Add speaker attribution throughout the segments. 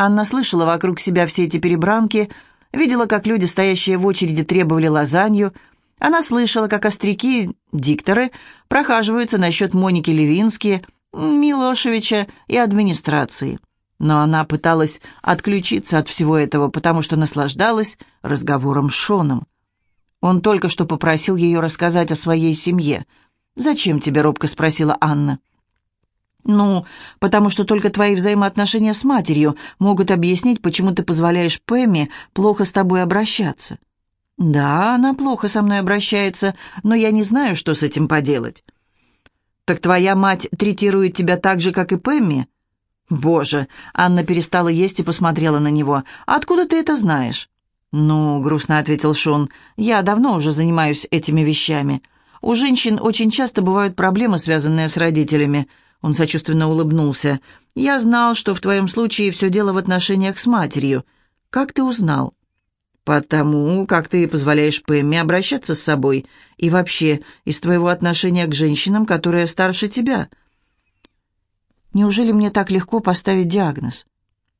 Speaker 1: Анна слышала вокруг себя все эти перебранки, видела, как люди, стоящие в очереди, требовали лазанью. Она слышала, как остряки, дикторы, прохаживаются насчет Моники Левински, Милошевича и администрации. Но она пыталась отключиться от всего этого, потому что наслаждалась разговором с Шоном. Он только что попросил ее рассказать о своей семье. «Зачем тебе?» — робко спросила Анна. «Ну, потому что только твои взаимоотношения с матерью могут объяснить, почему ты позволяешь Пэмми плохо с тобой обращаться». «Да, она плохо со мной обращается, но я не знаю, что с этим поделать». «Так твоя мать третирует тебя так же, как и Пэмми?» «Боже!» — Анна перестала есть и посмотрела на него. «Откуда ты это знаешь?» «Ну, — грустно ответил Шон, — я давно уже занимаюсь этими вещами. У женщин очень часто бывают проблемы, связанные с родителями. Он сочувственно улыбнулся. «Я знал, что в твоем случае все дело в отношениях с матерью. Как ты узнал?» «Потому, как ты позволяешь Пэмми обращаться с собой. И вообще, из твоего отношения к женщинам, которые старше тебя». «Неужели мне так легко поставить диагноз?»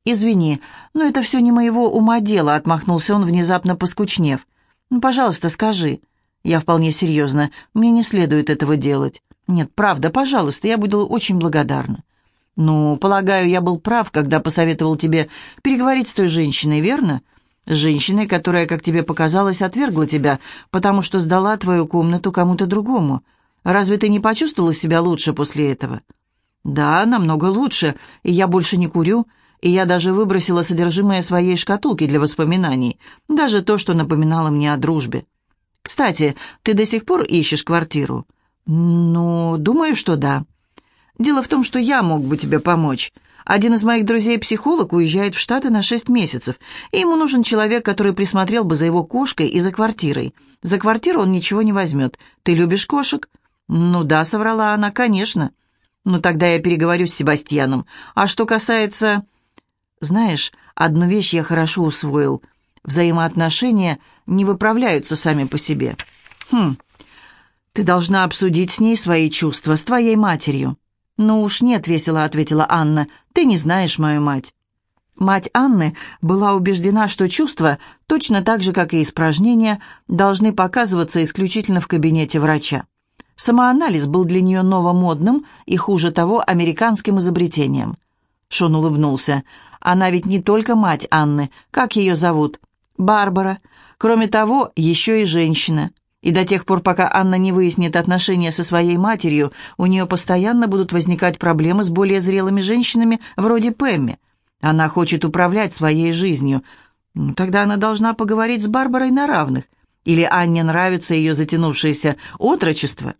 Speaker 1: «Извини, но это все не моего ума дело», — отмахнулся он, внезапно поскучнев. «Ну, пожалуйста, скажи». «Я вполне серьезно. Мне не следует этого делать». «Нет, правда, пожалуйста, я буду очень благодарна». «Ну, полагаю, я был прав, когда посоветовал тебе переговорить с той женщиной, верно? С женщиной, которая, как тебе показалось, отвергла тебя, потому что сдала твою комнату кому-то другому. Разве ты не почувствовала себя лучше после этого?» «Да, намного лучше, и я больше не курю, и я даже выбросила содержимое своей шкатулки для воспоминаний, даже то, что напоминало мне о дружбе. Кстати, ты до сих пор ищешь квартиру?» «Ну, думаю, что да. Дело в том, что я мог бы тебе помочь. Один из моих друзей-психолог уезжает в Штаты на шесть месяцев, и ему нужен человек, который присмотрел бы за его кошкой и за квартирой. За квартиру он ничего не возьмет. Ты любишь кошек?» «Ну да», — соврала она, — «конечно». «Ну тогда я переговорю с Себастьяном. А что касается...» «Знаешь, одну вещь я хорошо усвоил. Взаимоотношения не выправляются сами по себе». «Хм...» Ты должна обсудить с ней свои чувства, с твоей матерью». «Ну уж нет», — весело ответила Анна, — «ты не знаешь мою мать». Мать Анны была убеждена, что чувства, точно так же, как и испражнения, должны показываться исключительно в кабинете врача. Самоанализ был для нее новомодным и, хуже того, американским изобретением. Шон улыбнулся. «Она ведь не только мать Анны. Как ее зовут?» «Барбара. Кроме того, еще и женщина. И до тех пор, пока Анна не выяснит отношения со своей матерью, у нее постоянно будут возникать проблемы с более зрелыми женщинами вроде Пэмми. Она хочет управлять своей жизнью. Ну, тогда она должна поговорить с Барбарой на равных. Или Анне нравится ее затянувшееся отрочество?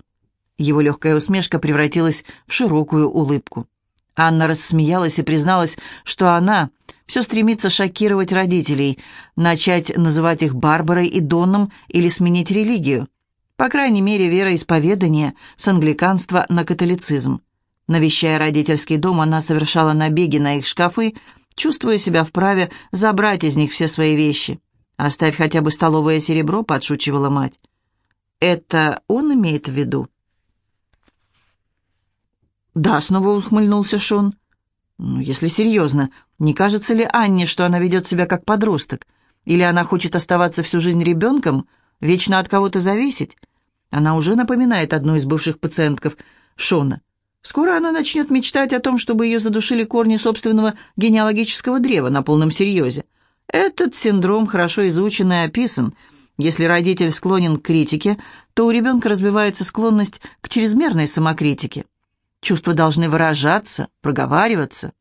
Speaker 1: Его легкая усмешка превратилась в широкую улыбку. Анна рассмеялась и призналась, что она все стремится шокировать родителей, начать называть их Барбарой и Доном или сменить религию. По крайней мере, вероисповедание с англиканства на католицизм. Навещая родительский дом, она совершала набеги на их шкафы, чувствуя себя вправе забрать из них все свои вещи. «Оставь хотя бы столовое серебро», — подшучивала мать. «Это он имеет в виду?» «Да», — снова ухмыльнулся Шон. «Ну, если серьезно, не кажется ли Анне, что она ведет себя как подросток? Или она хочет оставаться всю жизнь ребенком, вечно от кого-то зависеть? Она уже напоминает одну из бывших пациентков Шона. Скоро она начнет мечтать о том, чтобы ее задушили корни собственного генеалогического древа на полном серьезе. Этот синдром хорошо изучен и описан. Если родитель склонен к критике, то у ребенка развивается склонность к чрезмерной самокритике. Чувства должны выражаться, проговариваться.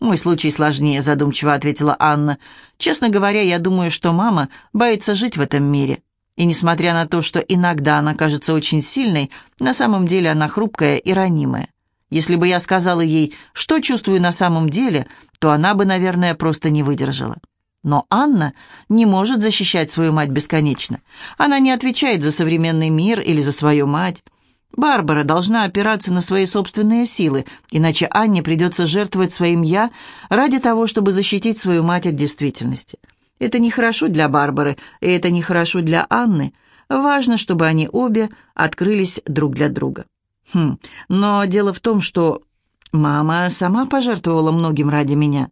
Speaker 1: «Мой случай сложнее», — задумчиво ответила Анна. «Честно говоря, я думаю, что мама боится жить в этом мире. И несмотря на то, что иногда она кажется очень сильной, на самом деле она хрупкая и ранимая. Если бы я сказала ей, что чувствую на самом деле, то она бы, наверное, просто не выдержала. Но Анна не может защищать свою мать бесконечно. Она не отвечает за современный мир или за свою мать. Барбара должна опираться на свои собственные силы, иначе Анне придется жертвовать своим «я» ради того, чтобы защитить свою мать от действительности. Это нехорошо для Барбары, и это нехорошо для Анны. Важно, чтобы они обе открылись друг для друга. Хм, но дело в том, что мама сама пожертвовала многим ради меня.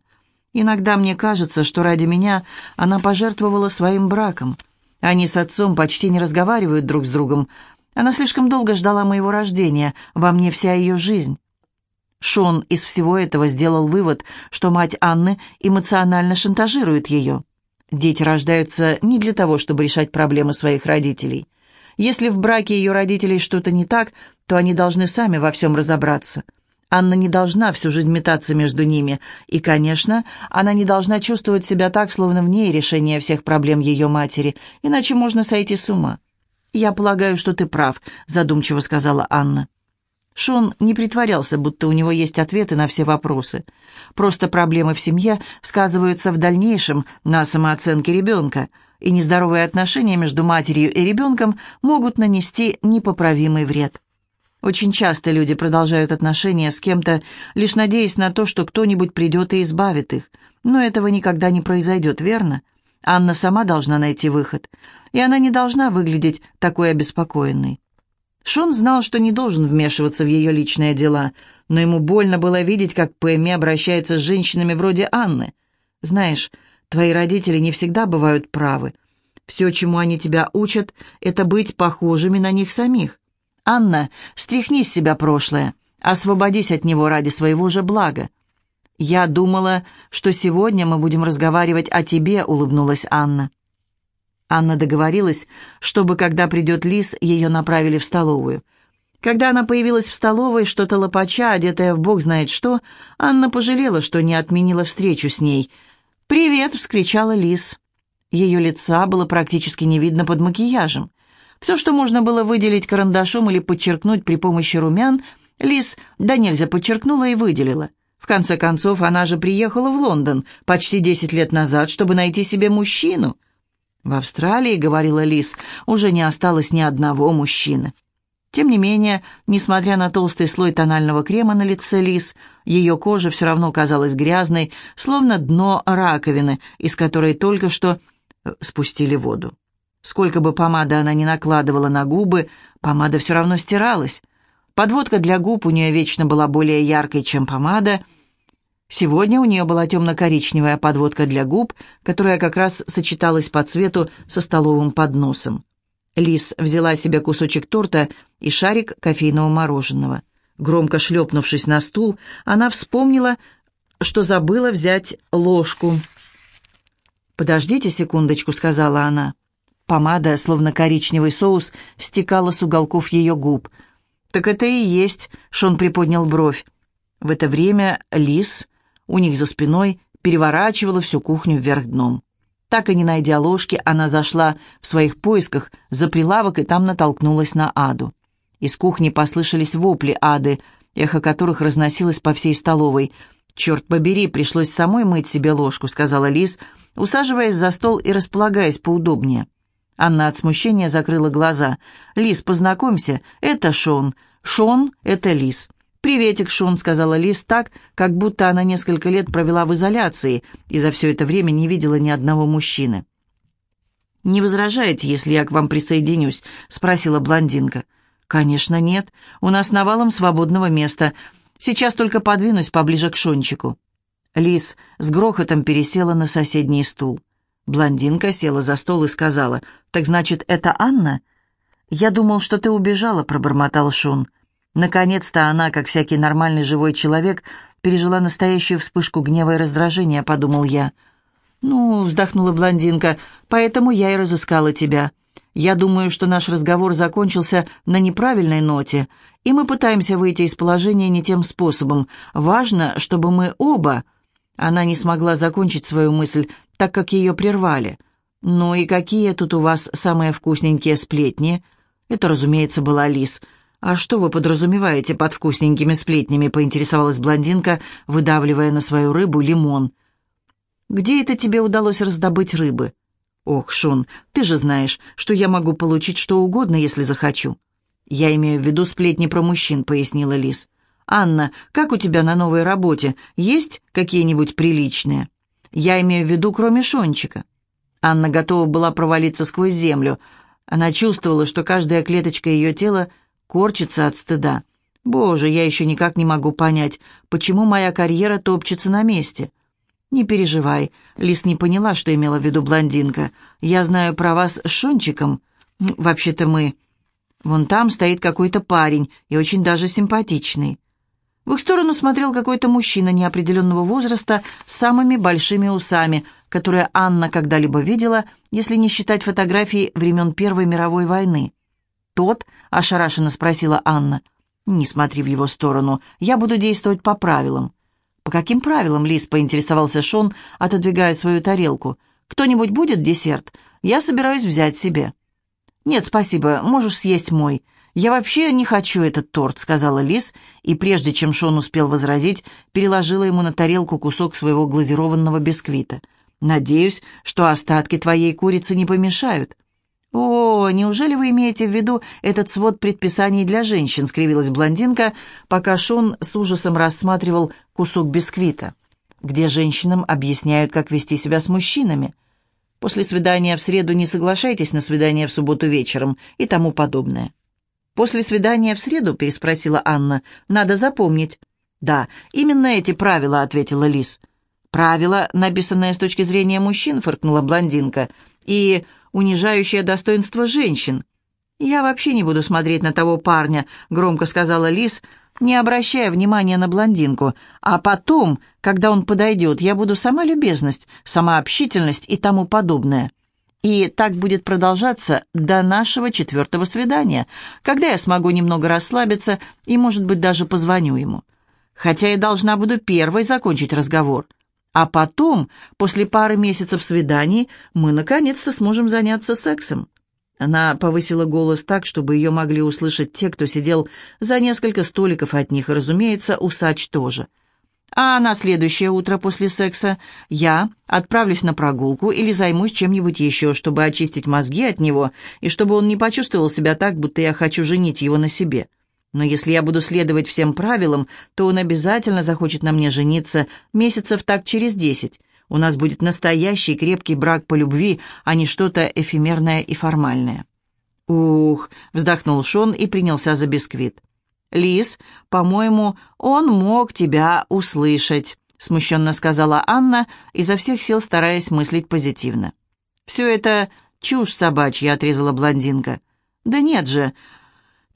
Speaker 1: Иногда мне кажется, что ради меня она пожертвовала своим браком. Они с отцом почти не разговаривают друг с другом. Она слишком долго ждала моего рождения, во мне вся ее жизнь. Шон из всего этого сделал вывод, что мать Анны эмоционально шантажирует ее. Дети рождаются не для того, чтобы решать проблемы своих родителей. Если в браке ее родителей что-то не так, то они должны сами во всем разобраться. Анна не должна всю жизнь метаться между ними, и, конечно, она не должна чувствовать себя так, словно в ней решение всех проблем ее матери, иначе можно сойти с ума. «Я полагаю, что ты прав», — задумчиво сказала Анна. Шон не притворялся, будто у него есть ответы на все вопросы. Просто проблемы в семье сказываются в дальнейшем на самооценке ребенка, и нездоровые отношения между матерью и ребенком могут нанести непоправимый вред. Очень часто люди продолжают отношения с кем-то, лишь надеясь на то, что кто-нибудь придет и избавит их. Но этого никогда не произойдет, верно? Анна сама должна найти выход, и она не должна выглядеть такой обеспокоенной. Шон знал, что не должен вмешиваться в ее личные дела, но ему больно было видеть, как Пэмми обращается с женщинами вроде Анны. «Знаешь, твои родители не всегда бывают правы. Все, чему они тебя учат, это быть похожими на них самих. Анна, стряхни с себя прошлое, освободись от него ради своего же блага». «Я думала, что сегодня мы будем разговаривать о тебе», — улыбнулась Анна. Анна договорилась, чтобы, когда придет Лис, ее направили в столовую. Когда она появилась в столовой, что-то лопача, одетая в бог знает что, Анна пожалела, что не отменила встречу с ней. «Привет!» — вскричала Лис. Ее лица было практически не видно под макияжем. Все, что можно было выделить карандашом или подчеркнуть при помощи румян, Лис да нельзя подчеркнула и выделила. В конце концов, она же приехала в Лондон почти десять лет назад, чтобы найти себе мужчину — в Австралии, говорила Лис, уже не осталось ни одного мужчины. Тем не менее, несмотря на толстый слой тонального крема на лице Лис, ее кожа все равно казалась грязной, словно дно раковины, из которой только что э, спустили воду. Сколько бы помады она ни накладывала на губы, помада все равно стиралась. Подводка для губ у нее вечно была более яркой, чем помада — Сегодня у нее была темно-коричневая подводка для губ, которая как раз сочеталась по цвету со столовым подносом. Лис взяла себе кусочек торта и шарик кофейного мороженого. Громко шлепнувшись на стул, она вспомнила, что забыла взять ложку. «Подождите секундочку», — сказала она. Помада, словно коричневый соус, стекала с уголков ее губ. «Так это и есть», — Шон приподнял бровь. В это время Лис у них за спиной переворачивала всю кухню вверх дном. Так и не найдя ложки, она зашла в своих поисках за прилавок и там натолкнулась на Аду. Из кухни послышались вопли Ады, эхо которых разносилось по всей столовой. «Черт побери, пришлось самой мыть себе ложку», — сказала Лиз, усаживаясь за стол и располагаясь поудобнее. Анна от смущения закрыла глаза. «Лиз, познакомься, это Шон. Шон — это Лиз. «Приветик, Шон», — сказала Лиз так, как будто она несколько лет провела в изоляции и за все это время не видела ни одного мужчины. «Не возражаете, если я к вам присоединюсь?» — спросила блондинка. «Конечно нет. У нас навалом свободного места. Сейчас только подвинусь поближе к Шончику». Лиз с грохотом пересела на соседний стул. Блондинка села за стол и сказала, «Так значит, это Анна?» «Я думал, что ты убежала», — пробормотал Шон. Наконец-то она, как всякий нормальный живой человек, пережила настоящую вспышку гнева и раздражения, подумал я. «Ну», — вздохнула блондинка, — «поэтому я и разыскала тебя. Я думаю, что наш разговор закончился на неправильной ноте, и мы пытаемся выйти из положения не тем способом. Важно, чтобы мы оба...» Она не смогла закончить свою мысль, так как ее прервали. «Ну и какие тут у вас самые вкусненькие сплетни?» Это, разумеется, была Лис — «А что вы подразумеваете под вкусненькими сплетнями?» — поинтересовалась блондинка, выдавливая на свою рыбу лимон. «Где это тебе удалось раздобыть рыбы?» «Ох, Шон, ты же знаешь, что я могу получить что угодно, если захочу». «Я имею в виду сплетни про мужчин», — пояснила Лис. «Анна, как у тебя на новой работе? Есть какие-нибудь приличные?» «Я имею в виду, кроме Шончика». Анна готова была провалиться сквозь землю. Она чувствовала, что каждая клеточка ее тела корчится от стыда. Боже, я еще никак не могу понять, почему моя карьера топчется на месте. «Не переживай», — Лис не поняла, что имела в виду блондинка. «Я знаю про вас с Шончиком. Вообще-то мы...» «Вон там стоит какой-то парень, и очень даже симпатичный». В их сторону смотрел какой-то мужчина неопределенного возраста с самыми большими усами, которые Анна когда-либо видела, если не считать фотографий времен Первой мировой войны. «Тот?» — ошарашенно спросила Анна. «Не смотри в его сторону. Я буду действовать по правилам». «По каким правилам, Лис?» — поинтересовался Шон, отодвигая свою тарелку. «Кто-нибудь будет десерт? Я собираюсь взять себе». «Нет, спасибо, можешь съесть мой. Я вообще не хочу этот торт», — сказала Лис, и прежде чем Шон успел возразить, переложила ему на тарелку кусок своего глазированного бисквита. «Надеюсь, что остатки твоей курицы не помешают». «О, неужели вы имеете в виду этот свод предписаний для женщин?» — скривилась блондинка, пока Шон с ужасом рассматривал кусок бисквита, где женщинам объясняют, как вести себя с мужчинами. После свидания в среду не соглашайтесь на свидание в субботу вечером и тому подобное. «После свидания в среду?» — переспросила Анна. «Надо запомнить». «Да, именно эти правила», — ответила Лис. «Правила, написанные с точки зрения мужчин», — фыркнула блондинка. «И унижающее достоинство женщин. «Я вообще не буду смотреть на того парня», — громко сказала Лис, не обращая внимания на блондинку. «А потом, когда он подойдет, я буду сама любезность, сама общительность и тому подобное». И так будет продолжаться до нашего четвертого свидания, когда я смогу немного расслабиться и, может быть, даже позвоню ему. Хотя я должна буду первой закончить разговор. А потом, после пары месяцев свиданий, мы наконец-то сможем заняться сексом. Она повысила голос так, чтобы ее могли услышать те, кто сидел за несколько столиков от них, и, разумеется, усач тоже. А на следующее утро после секса я отправлюсь на прогулку или займусь чем-нибудь еще, чтобы очистить мозги от него, и чтобы он не почувствовал себя так, будто я хочу женить его на себе. Но если я буду следовать всем правилам, то он обязательно захочет на мне жениться месяцев так через десять. У нас будет настоящий крепкий брак по любви, а не что-то эфемерное и формальное». «Ух!» — вздохнул Шон и принялся за бисквит. «Лис, по-моему, он мог тебя услышать», — смущенно сказала Анна, изо всех сил стараясь мыслить позитивно. «Все это чушь собачья», — отрезала блондинка. «Да нет же,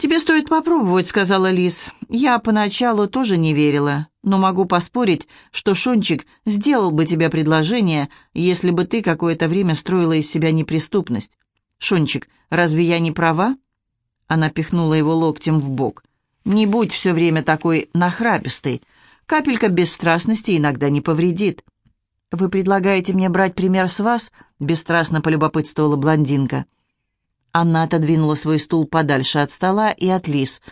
Speaker 1: «Тебе стоит попробовать», — сказала Лис. «Я поначалу тоже не верила, но могу поспорить, что Шончик сделал бы тебе предложение, если бы ты какое-то время строила из себя неприступность. Шончик, разве я не права?» Она пихнула его локтем в бок. «Не будь все время такой нахрапистой. Капелька бесстрастности иногда не повредит». «Вы предлагаете мне брать пример с вас?» — бесстрастно полюбопытствовала блондинка. Анна отодвинула свой стул подальше от стола и от Лис.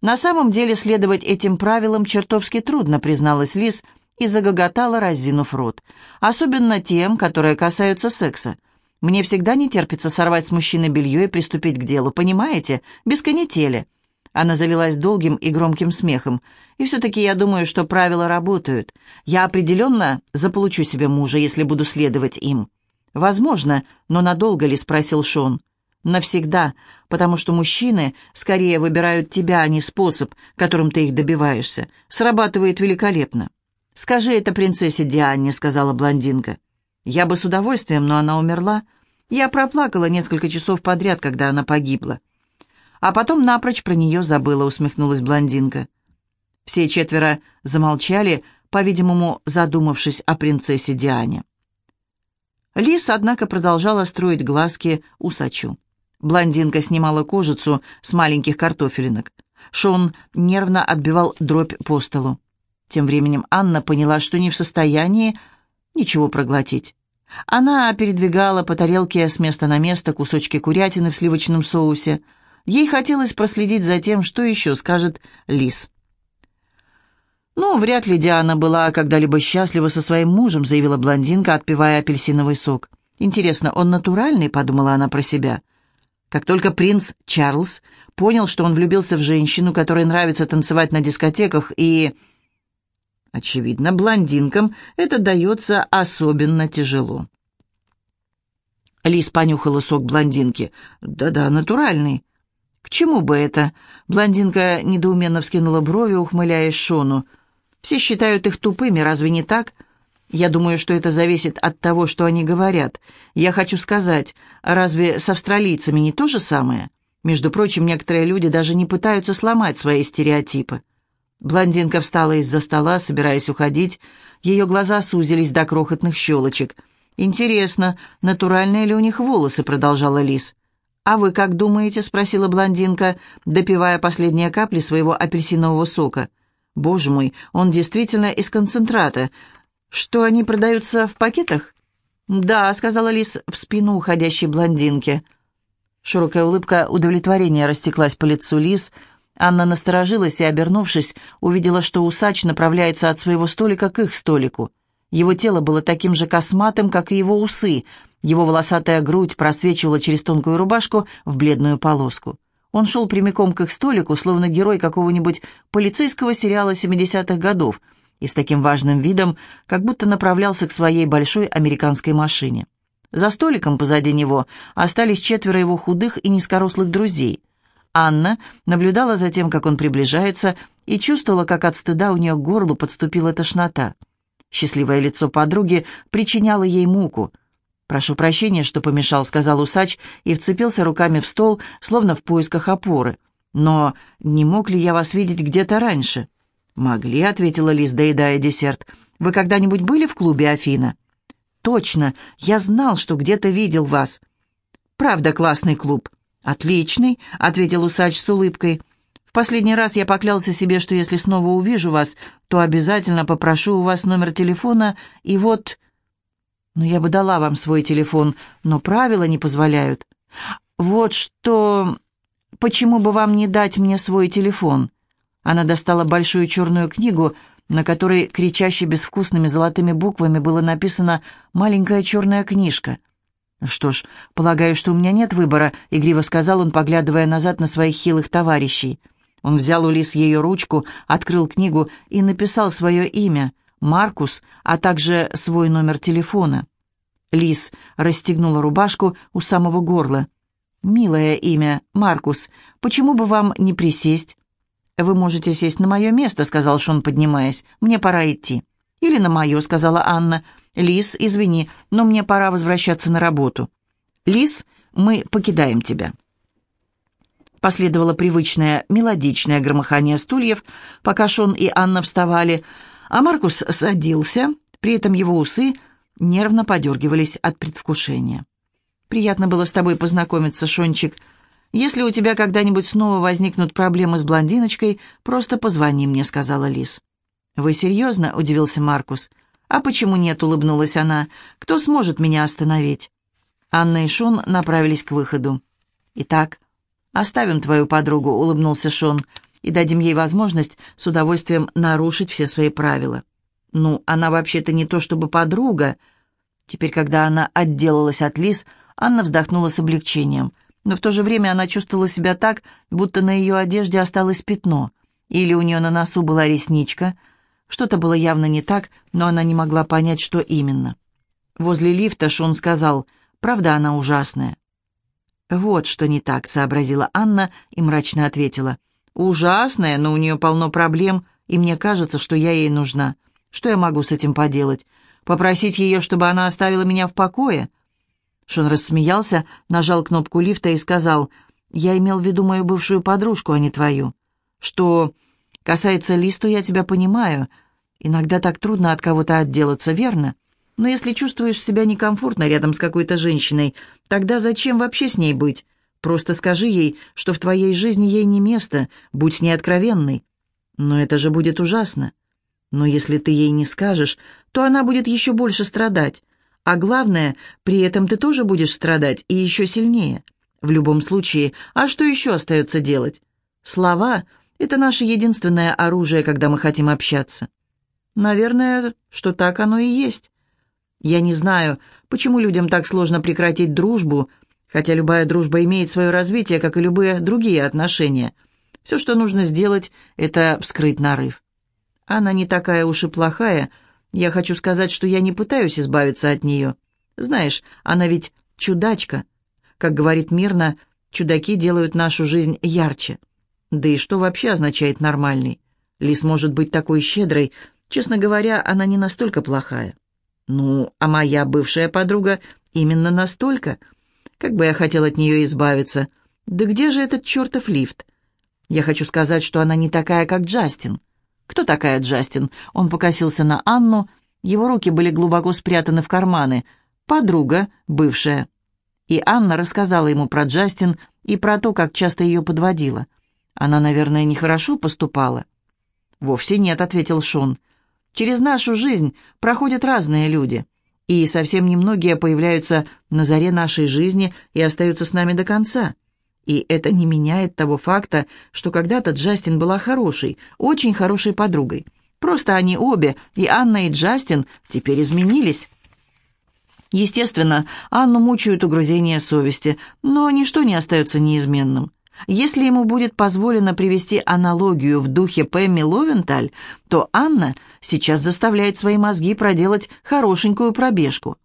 Speaker 1: «На самом деле следовать этим правилам чертовски трудно», призналась Лис и загоготала, раззинув рот. «Особенно тем, которые касаются секса. Мне всегда не терпится сорвать с мужчины белье и приступить к делу, понимаете? Без канители». Она залилась долгим и громким смехом. «И все-таки я думаю, что правила работают. Я определенно заполучу себе мужа, если буду следовать им». «Возможно, но надолго ли?» — спросил Шон. Навсегда, потому что мужчины скорее выбирают тебя, а не способ, которым ты их добиваешься. Срабатывает великолепно. «Скажи это принцессе Диане», — сказала блондинка. «Я бы с удовольствием, но она умерла. Я проплакала несколько часов подряд, когда она погибла. А потом напрочь про нее забыла», — усмехнулась блондинка. Все четверо замолчали, по-видимому, задумавшись о принцессе Диане. Лис, однако, продолжала строить глазки усачу. Блондинка снимала кожицу с маленьких картофелинок. Шон нервно отбивал дробь по столу. Тем временем Анна поняла, что не в состоянии ничего проглотить. Она передвигала по тарелке с места на место кусочки курятины в сливочном соусе. Ей хотелось проследить за тем, что еще скажет Лис. «Ну, вряд ли Диана была когда-либо счастлива со своим мужем», заявила блондинка, отпивая апельсиновый сок. «Интересно, он натуральный?» — подумала она про себя. Как только принц Чарльз понял, что он влюбился в женщину, которой нравится танцевать на дискотеках, и... Очевидно, блондинкам это дается особенно тяжело. Лис понюхала сок блондинки. «Да-да, натуральный». «К чему бы это?» Блондинка недоуменно вскинула брови, ухмыляясь Шону. «Все считают их тупыми, разве не так?» Я думаю, что это зависит от того, что они говорят. Я хочу сказать, разве с австралийцами не то же самое? Между прочим, некоторые люди даже не пытаются сломать свои стереотипы. Блондинка встала из-за стола, собираясь уходить. Ее глаза сузились до крохотных щелочек. «Интересно, натуральные ли у них волосы?» — продолжала Лис. «А вы как думаете?» — спросила блондинка, допивая последние капли своего апельсинового сока. «Боже мой, он действительно из концентрата. Что, они продаются в пакетах?» «Да», — сказала Лис в спину уходящей блондинки. Широкая улыбка удовлетворения растеклась по лицу Лис. Анна насторожилась и, обернувшись, увидела, что усач направляется от своего столика к их столику. Его тело было таким же косматым, как и его усы — его волосатая грудь просвечивала через тонкую рубашку в бледную полоску. Он шел прямиком к их столику, словно герой какого-нибудь полицейского сериала 70-х годов, и с таким важным видом, как будто направлялся к своей большой американской машине. За столиком позади него остались четверо его худых и низкорослых друзей. Анна наблюдала за тем, как он приближается, и чувствовала, как от стыда у нее к горлу подступила тошнота. Счастливое лицо подруги причиняло ей муку – «Прошу прощения, что помешал», — сказал усач и вцепился руками в стол, словно в поисках опоры. «Но не мог ли я вас видеть где-то раньше?» «Могли», — ответила Лиз, доедая десерт. «Вы когда-нибудь были в клубе Афина?» «Точно, я знал, что где-то видел вас». «Правда, классный клуб». «Отличный», — ответил усач с улыбкой. «В последний раз я поклялся себе, что если снова увижу вас, то обязательно попрошу у вас номер телефона, и вот...» «Ну, я бы дала вам свой телефон, но правила не позволяют. Вот что... Почему бы вам не дать мне свой телефон?» Она достала большую черную книгу, на которой кричаще безвкусными золотыми буквами было написано «маленькая черная книжка». «Что ж, полагаю, что у меня нет выбора», — игриво сказал он, поглядывая назад на своих хилых товарищей. Он взял у Лис ее ручку, открыл книгу и написал свое имя — Маркус, а также свой номер телефона. Лис расстегнула рубашку у самого горла. «Милое имя, Маркус, почему бы вам не присесть?» «Вы можете сесть на мое место», — сказал Шон, поднимаясь. «Мне пора идти». «Или на мое», — сказала Анна. «Лис, извини, но мне пора возвращаться на работу». «Лис, мы покидаем тебя». Последовало привычное мелодичное громыхание стульев, пока Шон и Анна вставали — а Маркус садился, при этом его усы нервно подергивались от предвкушения. «Приятно было с тобой познакомиться, Шончик. Если у тебя когда-нибудь снова возникнут проблемы с блондиночкой, просто позвони мне», — сказала Лис. «Вы серьезно?» — удивился Маркус. «А почему нет?» — улыбнулась она. «Кто сможет меня остановить?» Анна и Шон направились к выходу. «Итак, оставим твою подругу», — улыбнулся Шон и дадим ей возможность с удовольствием нарушить все свои правила. Ну, она вообще-то не то чтобы подруга. Теперь, когда она отделалась от Лис, Анна вздохнула с облегчением. Но в то же время она чувствовала себя так, будто на ее одежде осталось пятно. Или у нее на носу была ресничка. Что-то было явно не так, но она не могла понять, что именно. Возле лифта Шон сказал, «Правда, она ужасная». «Вот что не так», — сообразила Анна и мрачно ответила. Ужасная, но у нее полно проблем, и мне кажется, что я ей нужна. Что я могу с этим поделать? Попросить ее, чтобы она оставила меня в покое?» Шон рассмеялся, нажал кнопку лифта и сказал, «Я имел в виду мою бывшую подружку, а не твою. Что касается Листу, я тебя понимаю. Иногда так трудно от кого-то отделаться, верно? Но если чувствуешь себя некомфортно рядом с какой-то женщиной, тогда зачем вообще с ней быть? Просто скажи ей, что в твоей жизни ей не место, будь с ней откровенной. Но это же будет ужасно. Но если ты ей не скажешь, то она будет еще больше страдать. А главное, при этом ты тоже будешь страдать и еще сильнее. В любом случае, а что еще остается делать? Слова — это наше единственное оружие, когда мы хотим общаться. Наверное, что так оно и есть. Я не знаю, почему людям так сложно прекратить дружбу — Хотя любая дружба имеет свое развитие, как и любые другие отношения. Все, что нужно сделать, это вскрыть нарыв. Она не такая уж и плохая. Я хочу сказать, что я не пытаюсь избавиться от нее. Знаешь, она ведь чудачка. Как говорит Мирна, чудаки делают нашу жизнь ярче. Да и что вообще означает «нормальный»? Лис может быть такой щедрой. Честно говоря, она не настолько плохая. «Ну, а моя бывшая подруга именно настолько. Как бы я хотел от нее избавиться. Да где же этот чертов лифт? Я хочу сказать, что она не такая, как Джастин». «Кто такая Джастин?» Он покосился на Анну. Его руки были глубоко спрятаны в карманы. «Подруга, бывшая». И Анна рассказала ему про Джастин и про то, как часто ее подводила. Она, наверное, нехорошо поступала. «Вовсе нет», — ответил Шон. «Через нашу жизнь проходят разные люди, и совсем немногие появляются на заре нашей жизни и остаются с нами до конца. И это не меняет того факта, что когда-то Джастин была хорошей, очень хорошей подругой. Просто они обе, и Анна, и Джастин, теперь изменились». Естественно, Анну мучают угрызения совести, но ничто не остается неизменным. Если ему будет позволено привести аналогию в духе Пэмми Ловенталь, то Анна сейчас заставляет свои мозги проделать хорошенькую пробежку.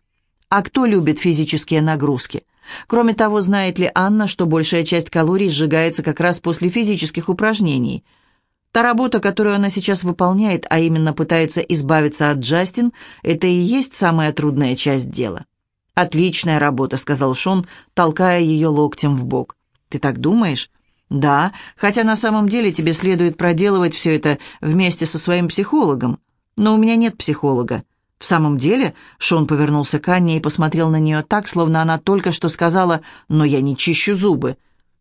Speaker 1: А кто любит физические нагрузки? Кроме того, знает ли Анна, что большая часть калорий сжигается как раз после физических упражнений? Та работа, которую она сейчас выполняет, а именно пытается избавиться от Джастин, это и есть самая трудная часть дела. «Отличная работа», — сказал Шон, толкая ее локтем в бок. Ты так думаешь? Да, хотя на самом деле тебе следует проделывать все это вместе со своим психологом. Но у меня нет психолога. В самом деле, Шон повернулся к Анне и посмотрел на нее так, словно она только что сказала «но я не чищу зубы».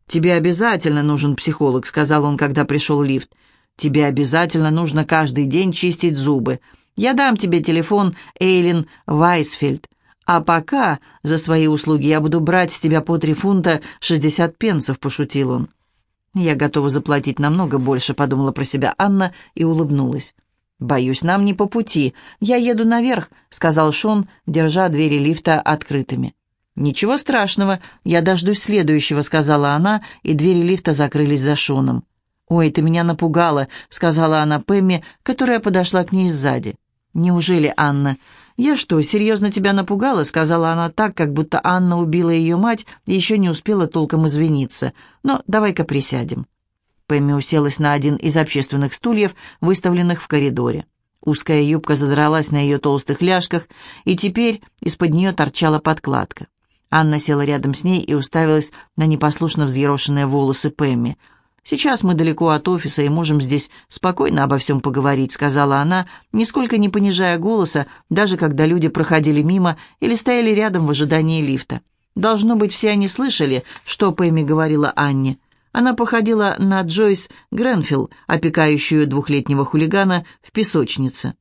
Speaker 1: «Тебе обязательно нужен психолог», — сказал он, когда пришел лифт. «Тебе обязательно нужно каждый день чистить зубы. Я дам тебе телефон Эйлин Вайсфельд. А пока за свои услуги я буду брать с тебя по три фунта шестьдесят пенсов», — пошутил он. «Я готова заплатить намного больше», — подумала про себя Анна и улыбнулась. «Боюсь, нам не по пути. Я еду наверх», — сказал Шон, держа двери лифта открытыми. «Ничего страшного, я дождусь следующего», — сказала она, и двери лифта закрылись за Шоном. «Ой, ты меня напугала», — сказала она Пэмми, которая подошла к ней сзади. «Неужели, Анна? «Я что, серьезно тебя напугала?» — сказала она так, как будто Анна убила ее мать и еще не успела толком извиниться. «Но давай-ка присядем». Пэмми уселась на один из общественных стульев, выставленных в коридоре. Узкая юбка задралась на ее толстых ляжках, и теперь из-под нее торчала подкладка. Анна села рядом с ней и уставилась на непослушно взъерошенные волосы Пэмми — «Сейчас мы далеко от офиса и можем здесь спокойно обо всем поговорить», сказала она, нисколько не понижая голоса, даже когда люди проходили мимо или стояли рядом в ожидании лифта. Должно быть, все они слышали, что Пэми говорила Анне. Она походила на Джойс Гренфилл, опекающую двухлетнего хулигана в песочнице.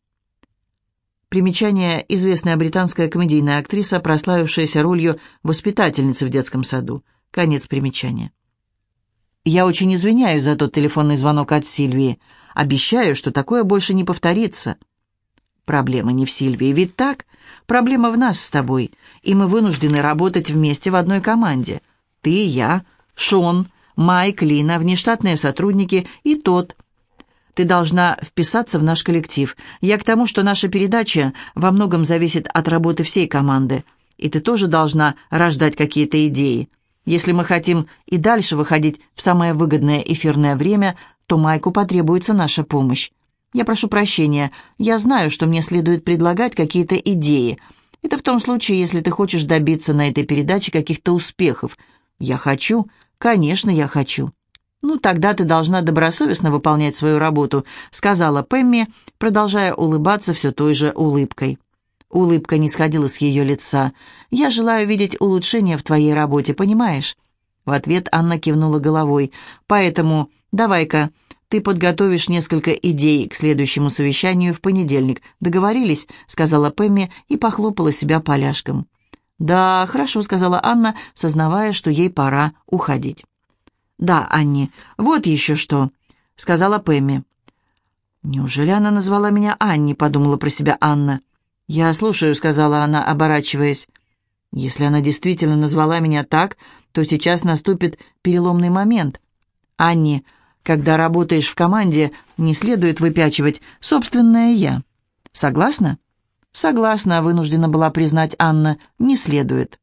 Speaker 1: Примечание – известная британская комедийная актриса, прославившаяся ролью воспитательницы в детском саду. Конец примечания. Я очень извиняюсь за тот телефонный звонок от Сильвии. Обещаю, что такое больше не повторится. Проблема не в Сильвии, ведь так? Проблема в нас с тобой, и мы вынуждены работать вместе в одной команде. Ты, я, Шон, Майк, Лина, внештатные сотрудники и тот. Ты должна вписаться в наш коллектив. Я к тому, что наша передача во многом зависит от работы всей команды, и ты тоже должна рождать какие-то идеи. Если мы хотим и дальше выходить в самое выгодное эфирное время, то Майку потребуется наша помощь. Я прошу прощения, я знаю, что мне следует предлагать какие-то идеи. Это в том случае, если ты хочешь добиться на этой передаче каких-то успехов. Я хочу, конечно, я хочу. «Ну, тогда ты должна добросовестно выполнять свою работу», сказала Пэмми, продолжая улыбаться все той же улыбкой. Улыбка не сходила с ее лица. «Я желаю видеть улучшения в твоей работе, понимаешь?» В ответ Анна кивнула головой. «Поэтому давай-ка, ты подготовишь несколько идей к следующему совещанию в понедельник. Договорились?» — сказала Пэмми и похлопала себя поляшком. «Да, хорошо», — сказала Анна, сознавая, что ей пора уходить. «Да, Анни, вот еще что», — сказала Пэмми. «Неужели она назвала меня Анни?» — подумала про себя Анна. «Я слушаю», — сказала она, оборачиваясь. «Если она действительно назвала меня так, то сейчас наступит переломный момент. Анни, когда работаешь в команде, не следует выпячивать собственное «я». Согласна?» «Согласна», — вынуждена была признать Анна, — «не следует».